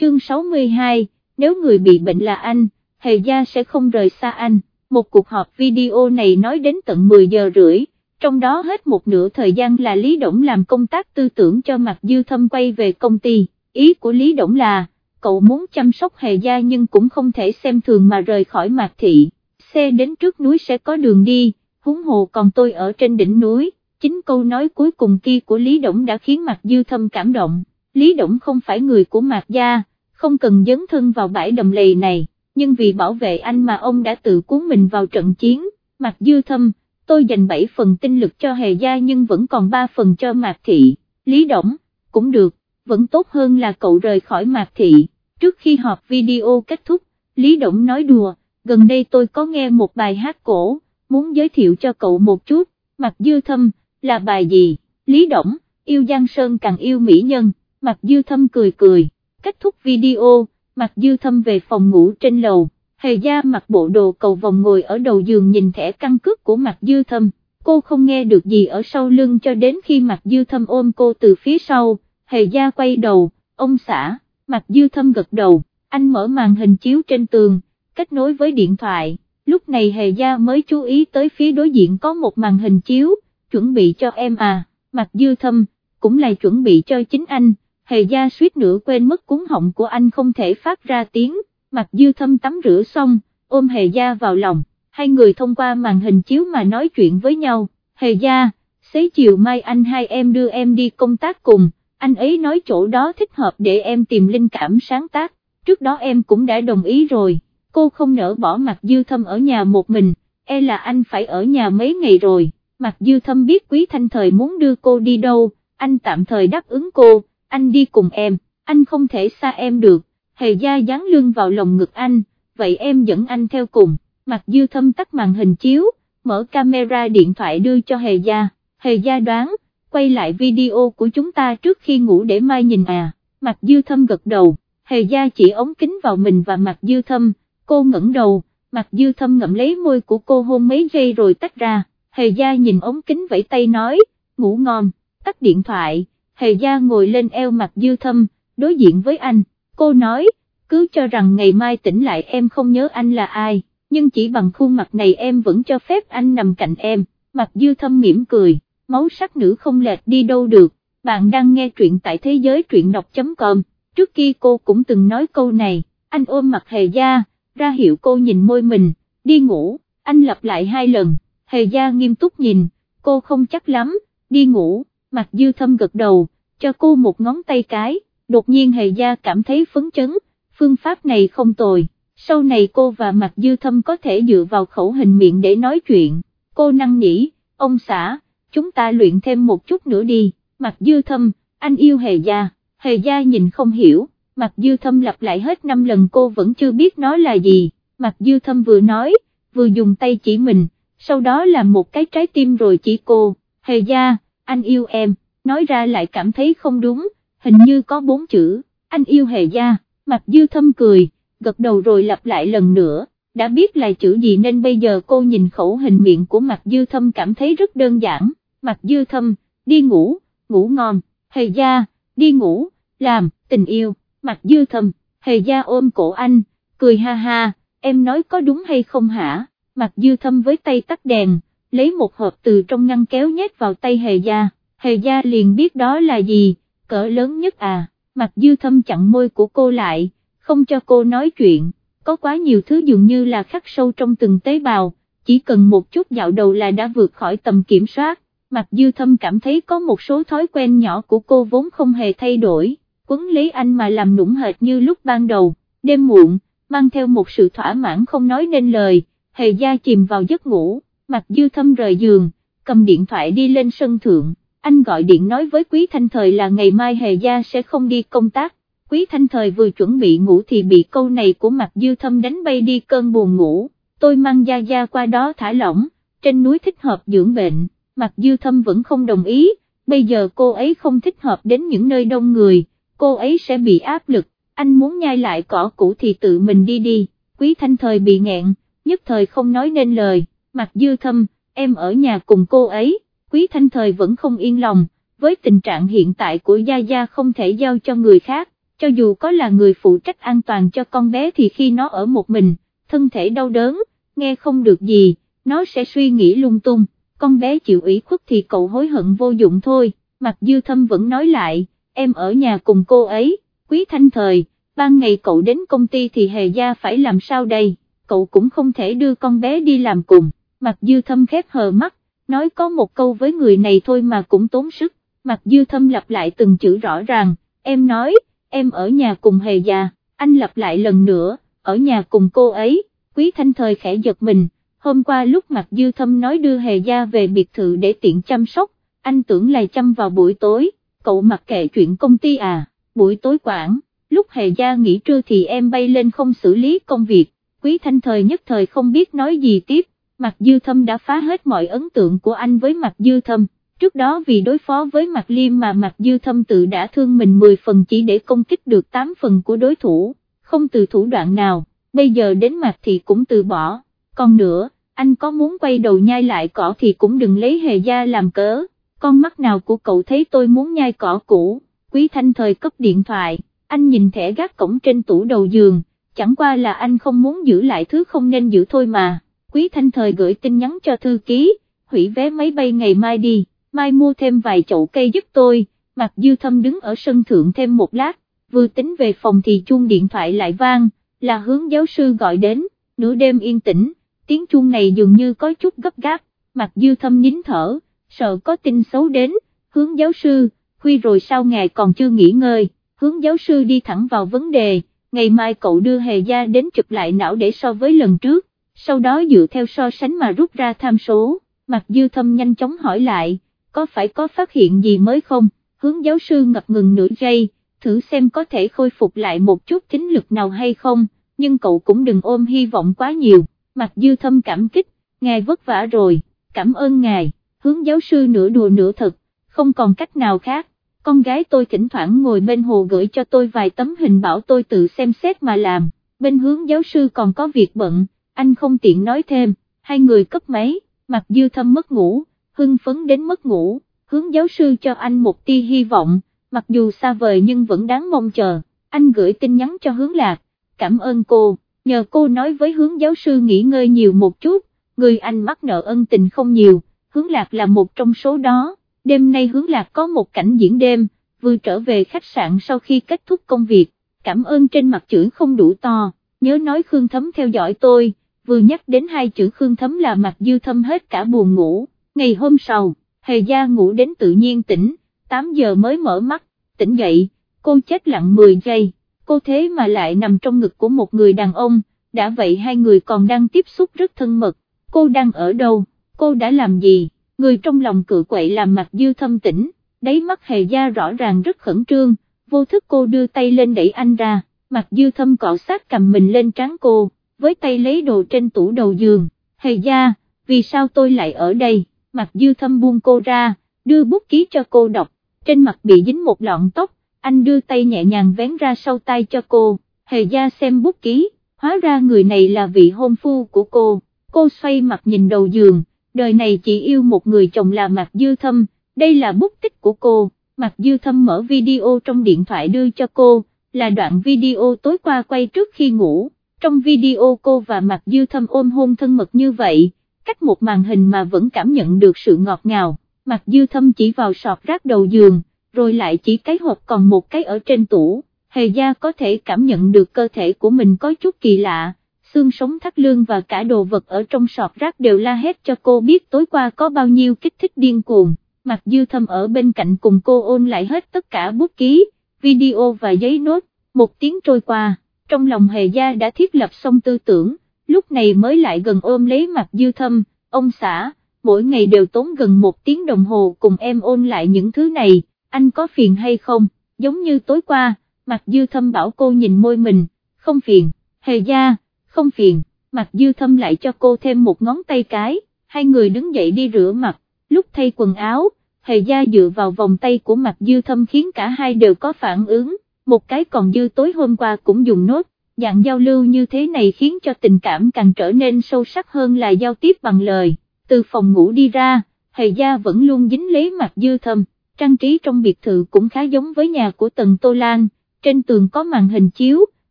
chương 62, nếu người bị bệnh là anh, Hề Gia sẽ không rời xa anh, một cuộc họp video này nói đến tận 10 giờ rưỡi, trong đó hết một nửa thời gian là Lý Đổng làm công tác tư tưởng cho Mạc Dư Thâm quay về công ty, ý của Lý Đổng là, cậu muốn chăm sóc Hề Gia nhưng cũng không thể xem thường mà rời khỏi Mạc Thị, xe đến trước núi sẽ có đường đi, huống hồ còn tôi ở trên đỉnh núi, chính câu nói cuối cùng kia của Lý Đổng đã khiến Mạc Dư Thâm cảm động, Lý Đổng không phải người của Mạc Gia, không cần dấn thân vào bãi đầm lầy này, nhưng vì bảo vệ anh mà ông đã tự cuốn mình vào trận chiến, Mạc Dư Thâm, tôi dành 7 phần tinh lực cho Hề Gia nhưng vẫn còn 3 phần cho Mạc Thị, Lý Đổng, cũng được, vẫn tốt hơn là cậu rời khỏi Mạc Thị, trước khi họp video kết thúc, Lý Đổng nói đùa, gần đây tôi có nghe một bài hát cổ, muốn giới thiệu cho cậu một chút, Mạc Dư Thâm, là bài gì, Lý Đổng, yêu Giang Sơn càng yêu mỹ nhân, Mạc Dư Thâm cười cười, kết thúc video, Mạc Dư Thâm về phòng ngủ trên lầu, Hề Gia mặc bộ đồ cầu vòng ngồi ở đầu giường nhìn thẻ căn cước của Mạc Dư Thâm, cô không nghe được gì ở sau lưng cho đến khi Mạc Dư Thâm ôm cô từ phía sau, Hề Gia quay đầu, ông xã, Mạc Dư Thâm gật đầu, anh mở màn hình chiếu trên tường, kết nối với điện thoại, lúc này Hề Gia mới chú ý tới phía đối diện có một màn hình chiếu, chuẩn bị cho em à, Mạc Dư Thâm, cũng là chuẩn bị cho chính anh hề gia suýt nữa quên mất cúng họng của anh không thể phát ra tiếng, mặt dư thâm tắm rửa xong, ôm hề gia vào lòng, hai người thông qua màn hình chiếu mà nói chuyện với nhau, hề gia, xế chiều mai anh hai em đưa em đi công tác cùng, anh ấy nói chỗ đó thích hợp để em tìm linh cảm sáng tác, trước đó em cũng đã đồng ý rồi, cô không nỡ bỏ mặt dư thâm ở nhà một mình, e là anh phải ở nhà mấy ngày rồi, mặt dư thâm biết quý thanh thời muốn đưa cô đi đâu, anh tạm thời đáp ứng cô anh đi cùng em, anh không thể xa em được, hề gia dán lưng vào lồng ngực anh, vậy em dẫn anh theo cùng, mặt dư thâm tắt màn hình chiếu, mở camera điện thoại đưa cho hề gia, hề gia đoán, quay lại video của chúng ta trước khi ngủ để mai nhìn à, mặt dư thâm gật đầu, hề gia chỉ ống kính vào mình và mặt dư thâm, cô ngẩng đầu, mặt dư thâm ngậm lấy môi của cô hôn mấy giây rồi tách ra, hề gia nhìn ống kính vẫy tay nói, ngủ ngon, tắt điện thoại hề gia ngồi lên eo mặt dư thâm, đối diện với anh, cô nói, cứ cho rằng ngày mai tỉnh lại em không nhớ anh là ai, nhưng chỉ bằng khuôn mặt này em vẫn cho phép anh nằm cạnh em, mặt dư thâm mỉm cười, máu sắc nữ không lệch đi đâu được, bạn đang nghe truyện tại thế giới truyện đọc.com, trước kia cô cũng từng nói câu này, anh ôm mặt hề gia, ra hiệu cô nhìn môi mình, đi ngủ, anh lặp lại hai lần, hề gia nghiêm túc nhìn, cô không chắc lắm, đi ngủ mặt Dư Thâm gật đầu, cho cô một ngón tay cái, đột nhiên Hề Gia cảm thấy phấn chấn, phương pháp này không tồi, sau này cô và mặt Dư Thâm có thể dựa vào khẩu hình miệng để nói chuyện, cô năng nỉ, ông xã, chúng ta luyện thêm một chút nữa đi, mặt Dư Thâm, anh yêu Hề Gia, Hề Gia nhìn không hiểu, mặt Dư Thâm lặp lại hết năm lần cô vẫn chưa biết nói là gì, mặt Dư Thâm vừa nói, vừa dùng tay chỉ mình, sau đó làm một cái trái tim rồi chỉ cô, Hề Gia, anh yêu em, nói ra lại cảm thấy không đúng, hình như có bốn chữ, anh yêu hề gia, mặt dư thâm cười, gật đầu rồi lặp lại lần nữa, đã biết là chữ gì nên bây giờ cô nhìn khẩu hình miệng của mặt dư thâm cảm thấy rất đơn giản, mặt dư thâm, đi ngủ, ngủ ngon, hề gia, đi ngủ, làm, tình yêu, mặt dư thâm, hề gia ôm cổ anh, cười ha ha, em nói có đúng hay không hả, mặt dư thâm với tay tắt đèn, lấy một hộp từ trong ngăn kéo nhét vào tay hề gia, hề gia liền biết đó là gì, cỡ lớn nhất à, mặt dư thâm chặn môi của cô lại, không cho cô nói chuyện, có quá nhiều thứ dường như là khắc sâu trong từng tế bào, chỉ cần một chút dạo đầu là đã vượt khỏi tầm kiểm soát, mặt dư thâm cảm thấy có một số thói quen nhỏ của cô vốn không hề thay đổi, quấn lấy anh mà làm nũng hệt như lúc ban đầu, đêm muộn, mang theo một sự thỏa mãn không nói nên lời, hề gia chìm vào giấc ngủ. Mạc dư thâm rời giường, cầm điện thoại đi lên sân thượng, anh gọi điện nói với Quý Thanh Thời là ngày mai Hề Gia sẽ không đi công tác, Quý Thanh Thời vừa chuẩn bị ngủ thì bị câu này của Mạc dư thâm đánh bay đi cơn buồn ngủ, tôi mang Gia Gia qua đó thả lỏng, trên núi thích hợp dưỡng bệnh, Mạc dư thâm vẫn không đồng ý, bây giờ cô ấy không thích hợp đến những nơi đông người, cô ấy sẽ bị áp lực, anh muốn nhai lại cỏ cũ thì tự mình đi đi, Quý Thanh Thời bị nghẹn, nhất thời không nói nên lời mặt dư thâm, em ở nhà cùng cô ấy, quý thanh thời vẫn không yên lòng, với tình trạng hiện tại của Gia Gia không thể giao cho người khác, cho dù có là người phụ trách an toàn cho con bé thì khi nó ở một mình, thân thể đau đớn, nghe không được gì, nó sẽ suy nghĩ lung tung, con bé chịu ủy khuất thì cậu hối hận vô dụng thôi, Mặt Dư Thâm vẫn nói lại, em ở nhà cùng cô ấy, quý thanh thời, ban ngày cậu đến công ty thì hề gia phải làm sao đây, cậu cũng không thể đưa con bé đi làm cùng, Mặc Dư Thâm khép hờ mắt, nói có một câu với người này thôi mà cũng tốn sức, Mặc Dư Thâm lặp lại từng chữ rõ ràng, em nói, em ở nhà cùng hề già, anh lặp lại lần nữa, ở nhà cùng cô ấy, quý thanh thời khẽ giật mình, hôm qua lúc Mặc Dư Thâm nói đưa hề gia về biệt thự để tiện chăm sóc, anh tưởng là chăm vào buổi tối, cậu mặc kệ chuyện công ty à, buổi tối quản, lúc hề gia nghỉ trưa thì em bay lên không xử lý công việc, quý thanh thời nhất thời không biết nói gì tiếp, Mạc Dư Thâm đã phá hết mọi ấn tượng của anh với Mạc Dư Thâm, trước đó vì đối phó với Mạc Liêm mà Mạc Dư Thâm tự đã thương mình 10 phần chỉ để công kích được 8 phần của đối thủ, không từ thủ đoạn nào, bây giờ đến Mạc thì cũng từ bỏ, còn nữa, anh có muốn quay đầu nhai lại cỏ thì cũng đừng lấy hề gia làm cớ, con mắt nào của cậu thấy tôi muốn nhai cỏ cũ, quý thanh thời cấp điện thoại, anh nhìn thẻ gác cổng trên tủ đầu giường, chẳng qua là anh không muốn giữ lại thứ không nên giữ thôi mà. Quý Thanh Thời gửi tin nhắn cho thư ký, hủy vé máy bay ngày mai đi, mai mua thêm vài chậu cây giúp tôi, Mạc Dư Thâm đứng ở sân thượng thêm một lát, vừa tính về phòng thì chuông điện thoại lại vang, là hướng giáo sư gọi đến, nửa đêm yên tĩnh, tiếng chuông này dường như có chút gấp gáp, Mạc Dư Thâm nín thở, sợ có tin xấu đến, hướng giáo sư, khuya rồi sao ngài còn chưa nghỉ ngơi, hướng giáo sư đi thẳng vào vấn đề, ngày mai cậu đưa hề gia đến chụp lại não để so với lần trước, sau đó dựa theo so sánh mà rút ra tham số, Mạc Dư Thâm nhanh chóng hỏi lại, có phải có phát hiện gì mới không, hướng giáo sư ngập ngừng nửa giây, thử xem có thể khôi phục lại một chút tính lực nào hay không, nhưng cậu cũng đừng ôm hy vọng quá nhiều, Mạc Dư Thâm cảm kích, ngài vất vả rồi, cảm ơn ngài, hướng giáo sư nửa đùa nửa thật, không còn cách nào khác, con gái tôi thỉnh thoảng ngồi bên hồ gửi cho tôi vài tấm hình bảo tôi tự xem xét mà làm, bên hướng giáo sư còn có việc bận anh không tiện nói thêm, hai người cấp máy, mặt dư thâm mất ngủ, hưng phấn đến mất ngủ, hướng giáo sư cho anh một tia hy vọng, mặc dù xa vời nhưng vẫn đáng mong chờ, anh gửi tin nhắn cho hướng lạc, cảm ơn cô, nhờ cô nói với hướng giáo sư nghỉ ngơi nhiều một chút, người anh mắc nợ ân tình không nhiều, hướng lạc là một trong số đó, đêm nay hướng lạc có một cảnh diễn đêm, vừa trở về khách sạn sau khi kết thúc công việc, cảm ơn trên mặt chữ không đủ to, nhớ nói Khương Thấm theo dõi tôi vừa nhắc đến hai chữ Khương Thấm là mặt dư thâm hết cả buồn ngủ, ngày hôm sau, hề gia ngủ đến tự nhiên tỉnh, 8 giờ mới mở mắt, tỉnh dậy, cô chết lặng 10 giây, cô thế mà lại nằm trong ngực của một người đàn ông, đã vậy hai người còn đang tiếp xúc rất thân mật, cô đang ở đâu, cô đã làm gì, người trong lòng cự quậy làm mặt dư thâm tỉnh, đáy mắt hề gia rõ ràng rất khẩn trương, vô thức cô đưa tay lên đẩy anh ra, mặt dư thâm cọ sát cầm mình lên trán cô với tay lấy đồ trên tủ đầu giường, hề gia, vì sao tôi lại ở đây, mặt dư thâm buông cô ra, đưa bút ký cho cô đọc, trên mặt bị dính một lọn tóc, anh đưa tay nhẹ nhàng vén ra sau tay cho cô, hề gia xem bút ký, hóa ra người này là vị hôn phu của cô, cô xoay mặt nhìn đầu giường, đời này chỉ yêu một người chồng là mặt dư thâm, đây là bút tích của cô, mặt dư thâm mở video trong điện thoại đưa cho cô, là đoạn video tối qua quay trước khi ngủ trong video cô và Mạc Dư Thâm ôm hôn thân mật như vậy, cách một màn hình mà vẫn cảm nhận được sự ngọt ngào, Mạc Dư Thâm chỉ vào sọt rác đầu giường, rồi lại chỉ cái hộp còn một cái ở trên tủ, hề gia có thể cảm nhận được cơ thể của mình có chút kỳ lạ, xương sống thắt lưng và cả đồ vật ở trong sọt rác đều la hét cho cô biết tối qua có bao nhiêu kích thích điên cuồng, Mạc Dư Thâm ở bên cạnh cùng cô ôn lại hết tất cả bút ký, video và giấy nốt, một tiếng trôi qua trong lòng hề gia đã thiết lập xong tư tưởng, lúc này mới lại gần ôm lấy mặt dư thâm, ông xã, mỗi ngày đều tốn gần một tiếng đồng hồ cùng em ôn lại những thứ này, anh có phiền hay không, giống như tối qua, mặt dư thâm bảo cô nhìn môi mình, không phiền, hề gia, không phiền, mặt dư thâm lại cho cô thêm một ngón tay cái, hai người đứng dậy đi rửa mặt, lúc thay quần áo, hề gia dựa vào vòng tay của mặt dư thâm khiến cả hai đều có phản ứng một cái còn dư tối hôm qua cũng dùng nốt, dạng giao lưu như thế này khiến cho tình cảm càng trở nên sâu sắc hơn là giao tiếp bằng lời, từ phòng ngủ đi ra, hề gia vẫn luôn dính lấy mặt dư thâm, trang trí trong biệt thự cũng khá giống với nhà của Tần Tô Lan, trên tường có màn hình chiếu,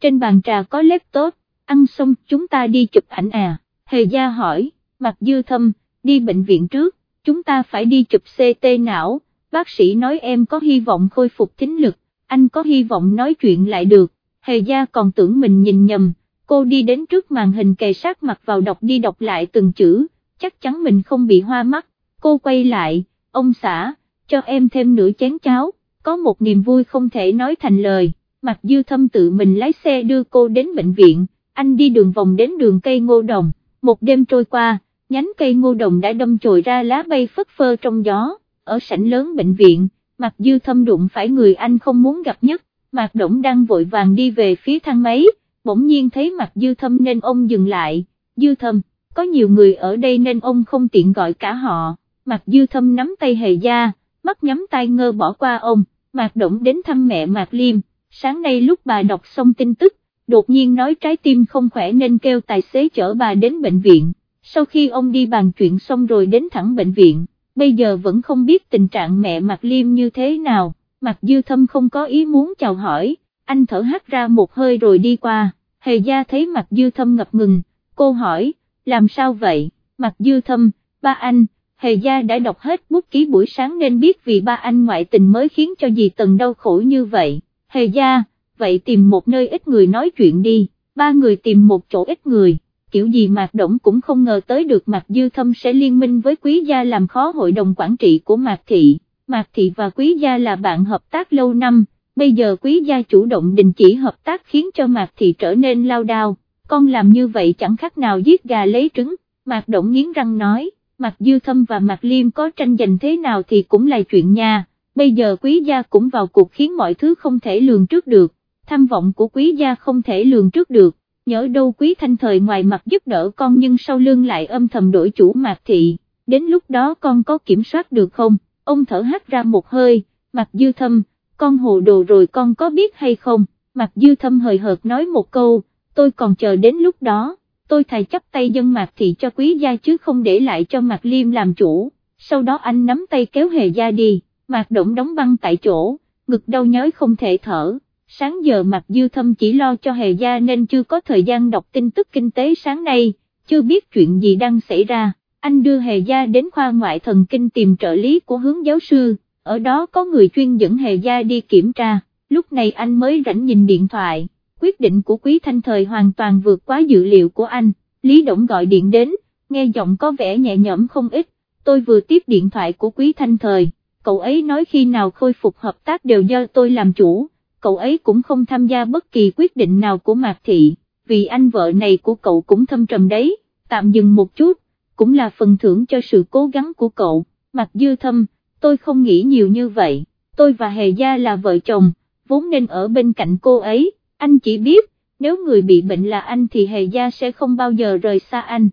trên bàn trà có laptop, ăn xong chúng ta đi chụp ảnh à, Hề gia hỏi, mặt dư thâm, đi bệnh viện trước, chúng ta phải đi chụp CT não, bác sĩ nói em có hy vọng khôi phục thính lực, anh có hy vọng nói chuyện lại được, Hề gia còn tưởng mình nhìn nhầm, cô đi đến trước màn hình kề sát mặt vào đọc đi đọc lại từng chữ, chắc chắn mình không bị hoa mắt, cô quay lại, ông xã, cho em thêm nửa chén cháo, có một niềm vui không thể nói thành lời, mặc dư thâm tự mình lái xe đưa cô đến bệnh viện, anh đi đường vòng đến đường cây ngô đồng, một đêm trôi qua, nhánh cây ngô đồng đã đâm chồi ra lá bay phất phơ trong gió, ở sảnh lớn bệnh viện, Mạc dư thâm đụng phải người anh không muốn gặp nhất, Mạc Đỗng đang vội vàng đi về phía thang máy, bỗng nhiên thấy Mạc dư thâm nên ông dừng lại, dư thâm, có nhiều người ở đây nên ông không tiện gọi cả họ, Mạc dư thâm nắm tay hề gia, mắt nhắm tay ngơ bỏ qua ông, Mạc Đỗng đến thăm mẹ Mạc Liêm, sáng nay lúc bà đọc xong tin tức, đột nhiên nói trái tim không khỏe nên kêu tài xế chở bà đến bệnh viện, sau khi ông đi bàn chuyện xong rồi đến thẳng bệnh viện, bây giờ vẫn không biết tình trạng mẹ Mạc Liêm như thế nào. Mạc Dư Thâm không có ý muốn chào hỏi, anh thở hắt ra một hơi rồi đi qua, hề gia thấy Mạc Dư Thâm ngập ngừng, cô hỏi, làm sao vậy, Mạc Dư Thâm, ba anh, hề gia đã đọc hết bút ký buổi sáng nên biết vì ba anh ngoại tình mới khiến cho dì Tần đau khổ như vậy, hề gia, vậy tìm một nơi ít người nói chuyện đi, ba người tìm một chỗ ít người. Kiểu gì Mạc Động cũng không ngờ tới được Mạc Dư Thâm sẽ liên minh với quý gia làm khó hội đồng quản trị của Mạc Thị. Mạc Thị và Quý Gia là bạn hợp tác lâu năm, bây giờ Quý Gia chủ động đình chỉ hợp tác khiến cho Mạc Thị trở nên lao đao, con làm như vậy chẳng khác nào giết gà lấy trứng, Mạc Động nghiến răng nói, Mạc Dư Thâm và Mạc Liêm có tranh giành thế nào thì cũng là chuyện nha, bây giờ Quý Gia cũng vào cuộc khiến mọi thứ không thể lường trước được, tham vọng của Quý Gia không thể lường trước được, nhớ đâu Quý Thanh Thời ngoài mặt giúp đỡ con nhưng sau lưng lại âm thầm đổi chủ Mạc Thị, đến lúc đó con có kiểm soát được không? ông thở hắt ra một hơi, mặt dư thâm, con hồ đồ rồi con có biết hay không, mặt dư thâm hời hợt nói một câu, tôi còn chờ đến lúc đó, tôi thầy chấp tay dân mạc thị cho quý gia chứ không để lại cho mạc liêm làm chủ, sau đó anh nắm tay kéo hề gia đi, mạc động đóng băng tại chỗ, ngực đau nhói không thể thở. Sáng giờ mặt dư thâm chỉ lo cho hề gia nên chưa có thời gian đọc tin tức kinh tế sáng nay, chưa biết chuyện gì đang xảy ra. Anh đưa Hề Gia đến khoa ngoại thần kinh tìm trợ lý của hướng giáo sư, ở đó có người chuyên dẫn Hề Gia đi kiểm tra, lúc này anh mới rảnh nhìn điện thoại, quyết định của Quý Thanh Thời hoàn toàn vượt quá dự liệu của anh, Lý Động gọi điện đến, nghe giọng có vẻ nhẹ nhõm không ít, tôi vừa tiếp điện thoại của Quý Thanh Thời, cậu ấy nói khi nào khôi phục hợp tác đều do tôi làm chủ, cậu ấy cũng không tham gia bất kỳ quyết định nào của Mạc Thị, vì anh vợ này của cậu cũng thâm trầm đấy, tạm dừng một chút cũng là phần thưởng cho sự cố gắng của cậu, Mạc dư thâm, tôi không nghĩ nhiều như vậy, tôi và Hề Gia là vợ chồng, vốn nên ở bên cạnh cô ấy, anh chỉ biết, nếu người bị bệnh là anh thì Hề Gia sẽ không bao giờ rời xa anh.